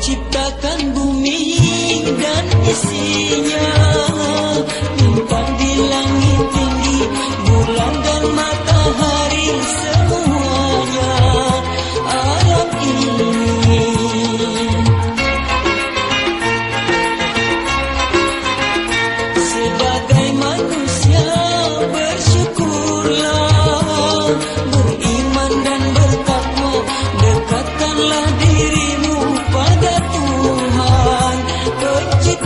Ciptakan bumi dan isinya. dirimu pada Tuhan. Kecil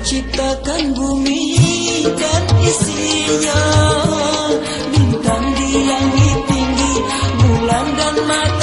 ciptakan bumi dan isinya Bintang di langit tinggi, bulan dan mata.